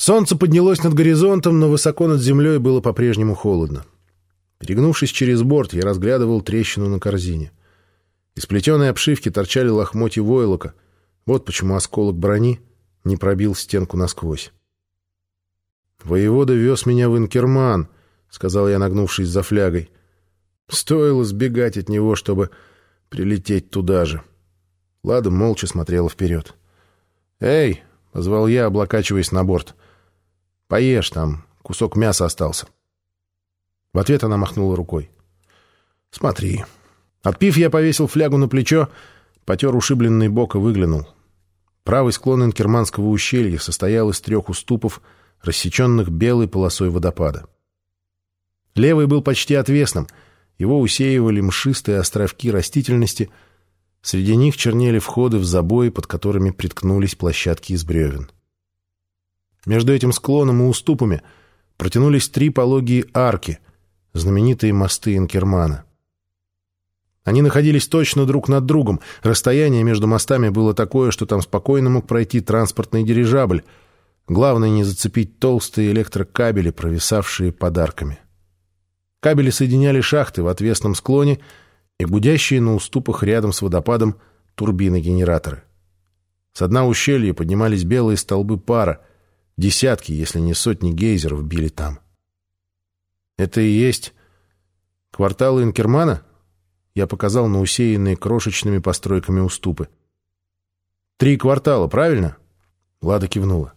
Солнце поднялось над горизонтом, но высоко над землей было по-прежнему холодно. Перегнувшись через борт, я разглядывал трещину на корзине. Из плетеной обшивки торчали лохмотья войлока. Вот почему осколок брони не пробил стенку насквозь. «Воевода вез меня в Инкерман», — сказал я, нагнувшись за флягой. Стоило сбегать от него, чтобы прилететь туда же. Лада молча смотрела вперед. «Эй!» — позвал я, облокачиваясь на борт. «Поешь там, кусок мяса остался». В ответ она махнула рукой. «Смотри». Отпив, я повесил флягу на плечо, потер ушибленный бок и выглянул. Правый склон Инкерманского ущелья состоял из трех уступов, рассеченных белой полосой водопада. Левый был почти отвесным, его усеивали мшистые островки растительности, среди них чернели входы в забои, под которыми приткнулись площадки из бревен. Между этим склоном и уступами протянулись три пологие арки — знаменитые мосты Инкермана. Они находились точно друг над другом. Расстояние между мостами было такое, что там спокойно мог пройти транспортный дирижабль. Главное не зацепить толстые электрокабели, провисавшие подарками. Кабели соединяли шахты в отвесном склоне и гудящие на уступах рядом с водопадом турбины-генераторы. С дна ущелья поднимались белые столбы пара. Десятки, если не сотни гейзеров били там. Это и есть кварталы Инкермана? Я показал на усеянные крошечными постройками уступы. Три квартала, правильно? Лада кивнула.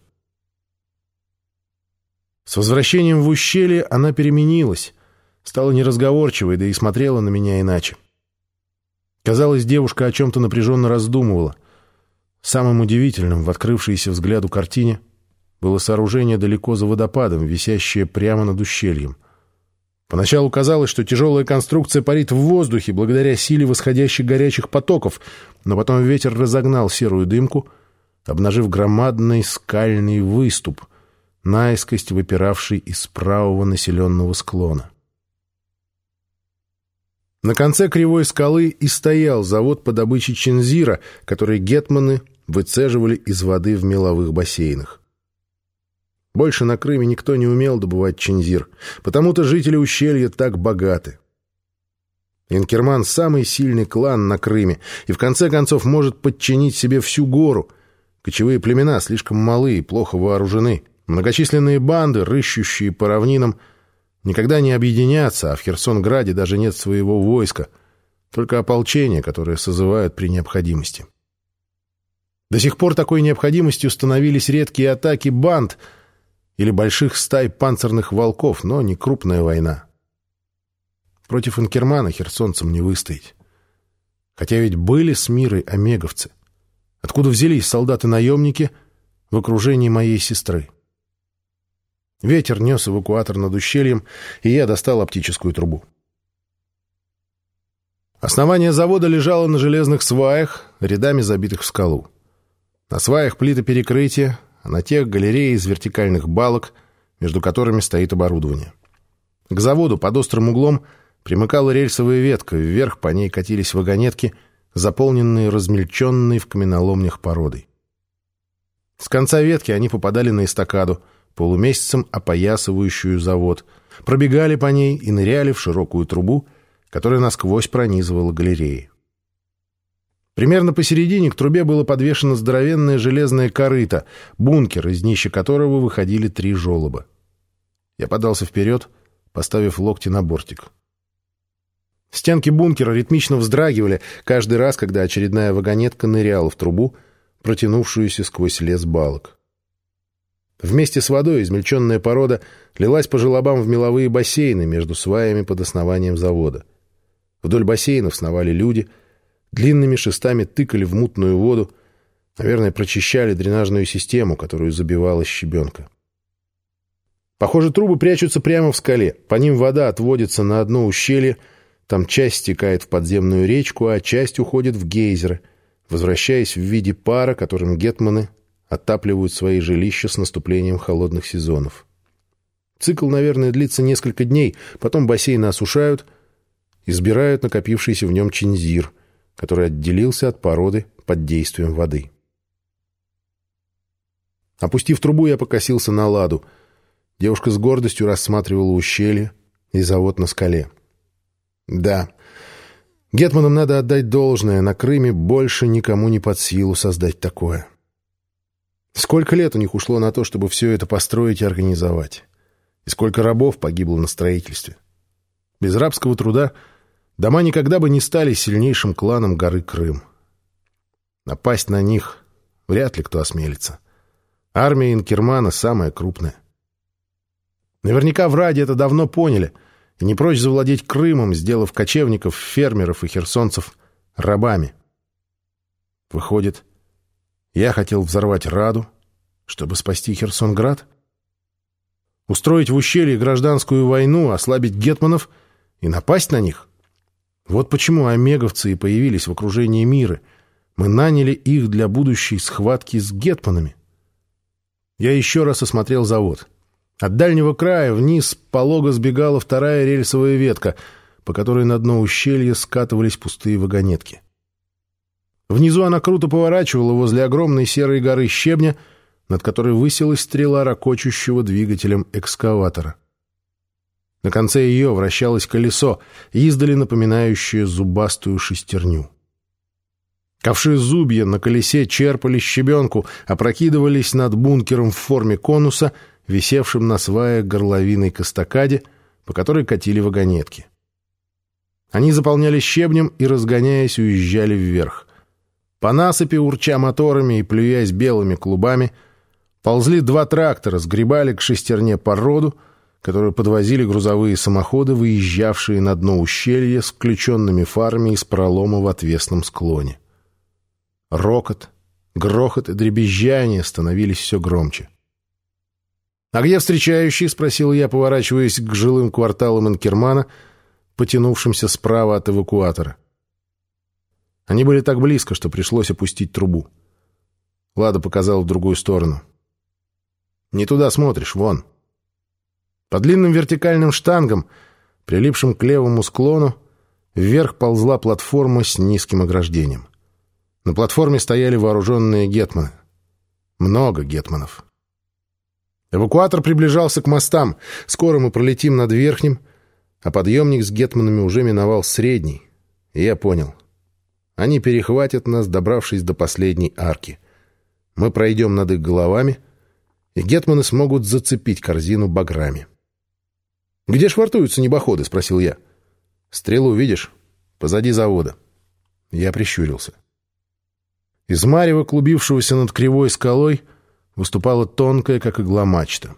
С возвращением в ущелье она переменилась, стала неразговорчивой, да и смотрела на меня иначе. Казалось, девушка о чем-то напряженно раздумывала. Самым удивительным в открывшейся взгляду картине было сооружение далеко за водопадом, висящее прямо над ущельем. Поначалу казалось, что тяжелая конструкция парит в воздухе благодаря силе восходящих горячих потоков, но потом ветер разогнал серую дымку, обнажив громадный скальный выступ, наискость выпиравший из правого населенного склона. На конце кривой скалы и стоял завод по добыче чинзира, который гетманы выцеживали из воды в меловых бассейнах. Больше на Крыме никто не умел добывать чинзир, потому-то жители ущелья так богаты. Инкерман — самый сильный клан на Крыме и в конце концов может подчинить себе всю гору. Кочевые племена слишком малы и плохо вооружены. Многочисленные банды, рыщущие по равнинам, никогда не объединятся, а в Херсонграде даже нет своего войска, только ополчение, которое созывают при необходимости. До сих пор такой необходимостью становились редкие атаки банд — или больших стай панцирных волков, но не крупная война. Против Инкермана херсонцам не выстоять. Хотя ведь были с мирой омеговцы. Откуда взялись солдаты-наемники в окружении моей сестры? Ветер нес эвакуатор над ущельем, и я достал оптическую трубу. Основание завода лежало на железных сваях, рядами забитых в скалу. На сваях плиты перекрытия, на тех галереи из вертикальных балок, между которыми стоит оборудование. К заводу под острым углом примыкала рельсовая ветка, вверх по ней катились вагонетки, заполненные размельченной в каменоломнях породой. С конца ветки они попадали на эстакаду, полумесяцем опоясывающую завод, пробегали по ней и ныряли в широкую трубу, которая насквозь пронизывала галереи. Примерно посередине к трубе было подвешено здоровенное железное корыто, бункер, из днища которого выходили три желоба. Я подался вперед, поставив локти на бортик. Стенки бункера ритмично вздрагивали каждый раз, когда очередная вагонетка ныряла в трубу, протянувшуюся сквозь лес балок. Вместе с водой измельченная порода лилась по желобам в меловые бассейны между сваями под основанием завода. Вдоль бассейнов сновали люди — Длинными шестами тыкали в мутную воду, наверное, прочищали дренажную систему, которую забивала щебенка. Похоже, трубы прячутся прямо в скале. По ним вода отводится на одно ущелье, там часть стекает в подземную речку, а часть уходит в гейзеры, возвращаясь в виде пара, которым гетманы отапливают свои жилища с наступлением холодных сезонов. Цикл, наверное, длится несколько дней, потом бассейны осушают и сбирают накопившийся в нем чинзир — который отделился от породы под действием воды. Опустив трубу, я покосился на ладу. Девушка с гордостью рассматривала ущелье и завод на скале. Да, Гетманам надо отдать должное, на Крыме больше никому не под силу создать такое. Сколько лет у них ушло на то, чтобы все это построить и организовать? И сколько рабов погибло на строительстве? Без рабского труда дома никогда бы не стали сильнейшим кланом горы Крым. Напасть на них вряд ли кто осмелится. Армия Инкермана самая крупная. Наверняка в Раде это давно поняли и не прочь завладеть Крымом, сделав кочевников, фермеров и херсонцев рабами. Выходит, я хотел взорвать Раду, чтобы спасти Херсонград? Устроить в ущелье гражданскую войну, ослабить гетманов и напасть на них? Вот почему омеговцы и появились в окружении мира. Мы наняли их для будущей схватки с гетманами. Я еще раз осмотрел завод. От дальнего края вниз полого сбегала вторая рельсовая ветка, по которой на дно ущелья скатывались пустые вагонетки. Внизу она круто поворачивала возле огромной серой горы щебня, над которой высилась стрела ракочущего двигателем экскаватора. На конце ее вращалось колесо, издали напоминающее зубастую шестерню. Ковши зубья на колесе черпали щебенку, опрокидывались над бункером в форме конуса, висевшим на свае горловиной костакаде, по которой катили вагонетки. Они заполнялись щебнем и, разгоняясь, уезжали вверх. По насыпи, урча моторами и плюясь белыми клубами, ползли два трактора, сгребали к шестерне породу, которую подвозили грузовые самоходы, выезжавшие на дно ущелья с включенными фарами из пролома в отвесном склоне. Рокот, грохот и дребезжание становились все громче. «А где встречающий?» — спросил я, поворачиваясь к жилым кварталам Инкермана, потянувшимся справа от эвакуатора. Они были так близко, что пришлось опустить трубу. Лада показал в другую сторону. «Не туда смотришь, вон». По длинным вертикальным штангам, прилипшим к левому склону, вверх ползла платформа с низким ограждением. На платформе стояли вооруженные гетманы. Много гетманов. Эвакуатор приближался к мостам. Скоро мы пролетим над верхним, а подъемник с гетманами уже миновал средний. И я понял. Они перехватят нас, добравшись до последней арки. Мы пройдем над их головами, и гетманы смогут зацепить корзину баграми. «Где швартуются небоходы?» — спросил я. «Стрелу видишь? Позади завода». Я прищурился. Из марева, клубившегося над кривой скалой, выступала тонкая, как игла, мачта.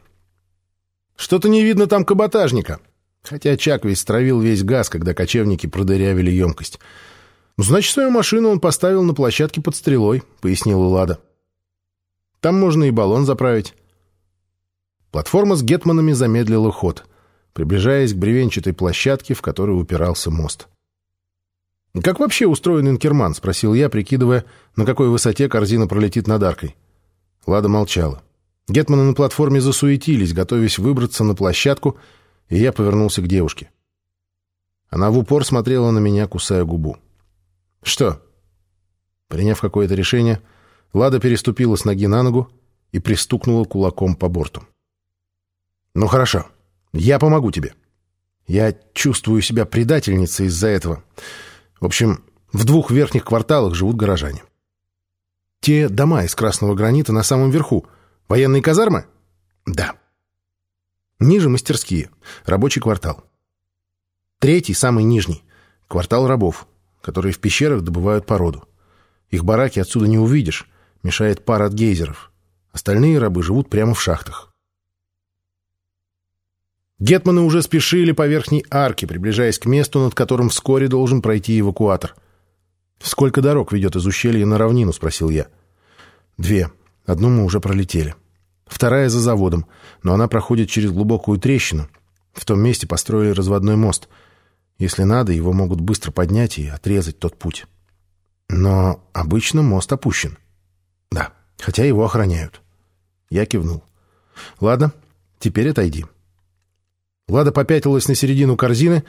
«Что-то не видно там каботажника!» Хотя Чак весь стравил весь газ, когда кочевники продырявили емкость. «Значит, свою машину он поставил на площадке под стрелой», — пояснила Лада. «Там можно и баллон заправить». Платформа с гетманами замедлила ход, приближаясь к бревенчатой площадке, в которой упирался мост. «Как вообще устроен инкерман?» — спросил я, прикидывая, на какой высоте корзина пролетит над аркой. Лада молчала. Гетманы на платформе засуетились, готовясь выбраться на площадку, и я повернулся к девушке. Она в упор смотрела на меня, кусая губу. «Что?» Приняв какое-то решение, Лада переступила с ноги на ногу и пристукнула кулаком по борту. «Ну хорошо, я помогу тебе. Я чувствую себя предательницей из-за этого. В общем, в двух верхних кварталах живут горожане. Те дома из красного гранита на самом верху. Военные казармы? Да. Ниже мастерские. Рабочий квартал. Третий, самый нижний. Квартал рабов, которые в пещерах добывают породу. Их бараки отсюда не увидишь. Мешает пар от гейзеров. Остальные рабы живут прямо в шахтах. Гетманы уже спешили по верхней арке, приближаясь к месту, над которым вскоре должен пройти эвакуатор. «Сколько дорог ведет из ущелья на равнину?» — спросил я. «Две. Одну мы уже пролетели. Вторая за заводом, но она проходит через глубокую трещину. В том месте построили разводной мост. Если надо, его могут быстро поднять и отрезать тот путь. Но обычно мост опущен. Да, хотя его охраняют». Я кивнул. «Ладно, теперь отойди». Лада попятилась на середину корзины,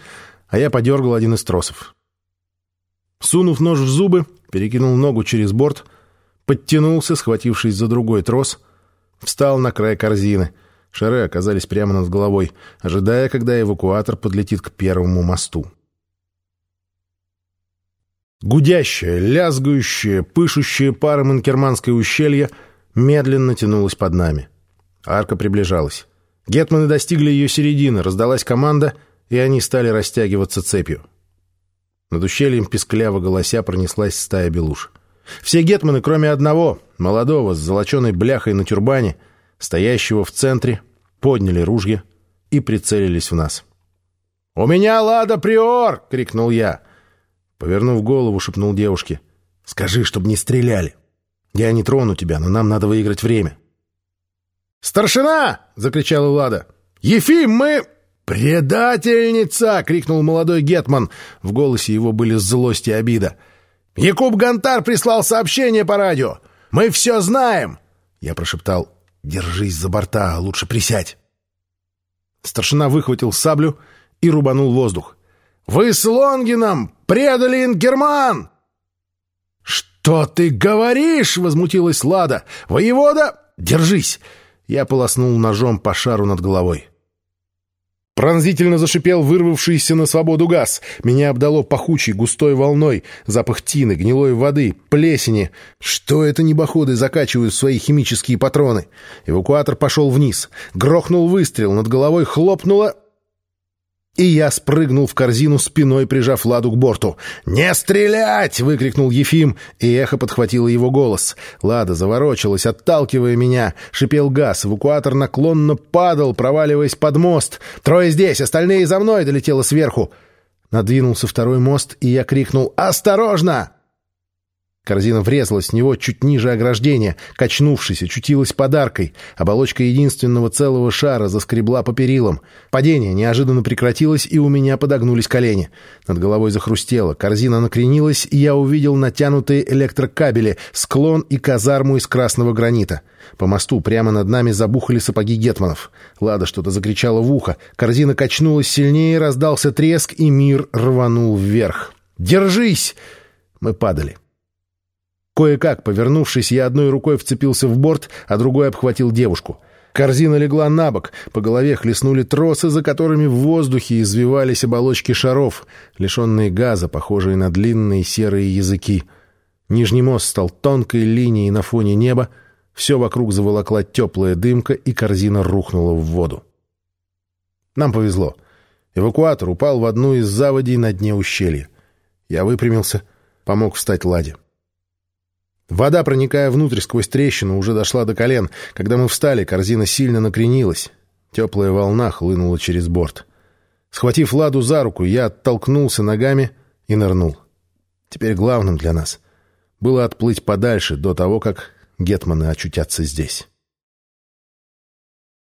а я подергал один из тросов. Сунув нож в зубы, перекинул ногу через борт, подтянулся, схватившись за другой трос, Встал на край корзины. Шары оказались прямо над головой, ожидая, когда эвакуатор подлетит к первому мосту. Гудящее, лязгающее, пышущее паром инкерманское ущелье медленно тянулось под нами. Арка приближалась. Гетманы достигли ее середины, раздалась команда, и они стали растягиваться цепью. Над ущельем пескляво голося пронеслась стая белуш. Все гетманы, кроме одного, молодого, с золоченой бляхой на тюрбане, стоящего в центре, подняли ружья и прицелились в нас. «У меня лада приор!» — крикнул я. Повернув голову, шепнул девушке. «Скажи, чтобы не стреляли. Я не трону тебя, но нам надо выиграть время». «Старшина!» — закричала Лада. «Ефим, мы...» «Предательница!» — крикнул молодой Гетман. В голосе его были злость и обида. «Якуб Гантар прислал сообщение по радио. Мы все знаем!» Я прошептал. «Держись за борта, лучше присядь». Старшина выхватил саблю и рубанул воздух. «Вы с Лонгином предали Ингерман!» «Что ты говоришь?» — возмутилась Лада. «Воевода, держись!» Я полоснул ножом по шару над головой. Пронзительно зашипел вырвавшийся на свободу газ. Меня обдало пахучей, густой волной. Запах тины, гнилой воды, плесени. Что это небоходы закачивают свои химические патроны? Эвакуатор пошел вниз. Грохнул выстрел, над головой хлопнуло, и я спрыгнул в корзину, спиной прижав ладу к борту. «Не стрелять!» — выкрикнул Ефим, и эхо подхватило его голос. Лада заворочилась, отталкивая меня. Шипел газ, эвакуатор наклонно падал, проваливаясь под мост. «Трое здесь, остальные за мной!» — долетело сверху. Надвинулся второй мост, и я крикнул «Осторожно!» Корзина врезалась в него чуть ниже ограждения, качнувшись, очутилась подаркой. Оболочка единственного целого шара заскребла по перилам. Падение неожиданно прекратилось, и у меня подогнулись колени. Над головой захрустело, корзина накренилась, и я увидел натянутые электрокабели, склон и казарму из красного гранита. По мосту прямо над нами забухали сапоги гетманов. Лада что-то закричала в ухо. Корзина качнулась сильнее, раздался треск, и мир рванул вверх. «Держись!» Мы падали. Кое-как, повернувшись, я одной рукой вцепился в борт, а другой обхватил девушку. Корзина легла на бок, по голове хлестнули тросы, за которыми в воздухе извивались оболочки шаров, лишенные газа, похожие на длинные серые языки. Нижний мост стал тонкой линией на фоне неба, все вокруг заволокла теплая дымка, и корзина рухнула в воду. Нам повезло. Эвакуатор упал в одну из заводей на дне ущелья. Я выпрямился, помог встать Ладе. Вода, проникая внутрь сквозь трещину, уже дошла до колен. Когда мы встали, корзина сильно накренилась. Теплая волна хлынула через борт. Схватив Ладу за руку, я оттолкнулся ногами и нырнул. Теперь главным для нас было отплыть подальше до того, как гетманы очутятся здесь.